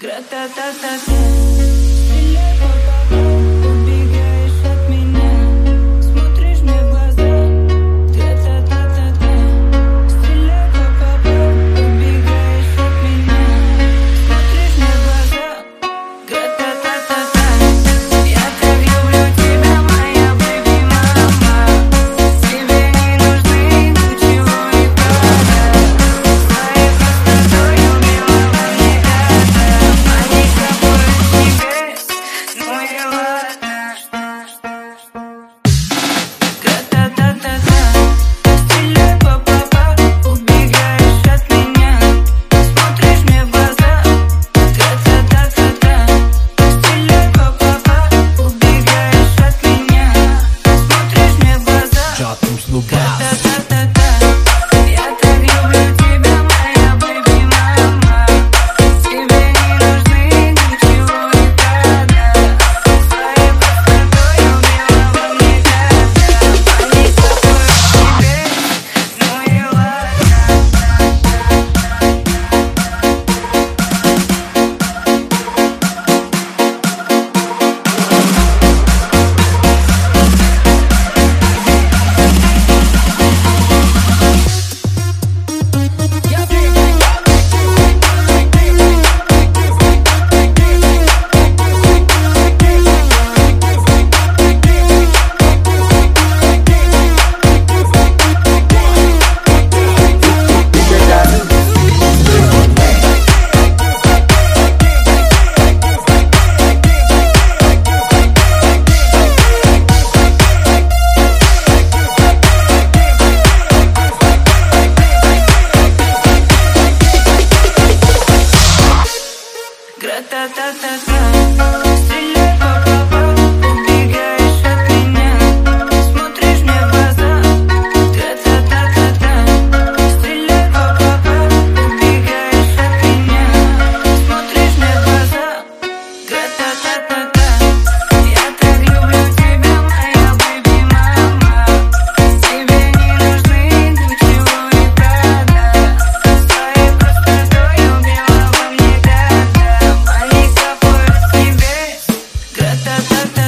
Grata, ta, ta, ta. da da da da ta ta ta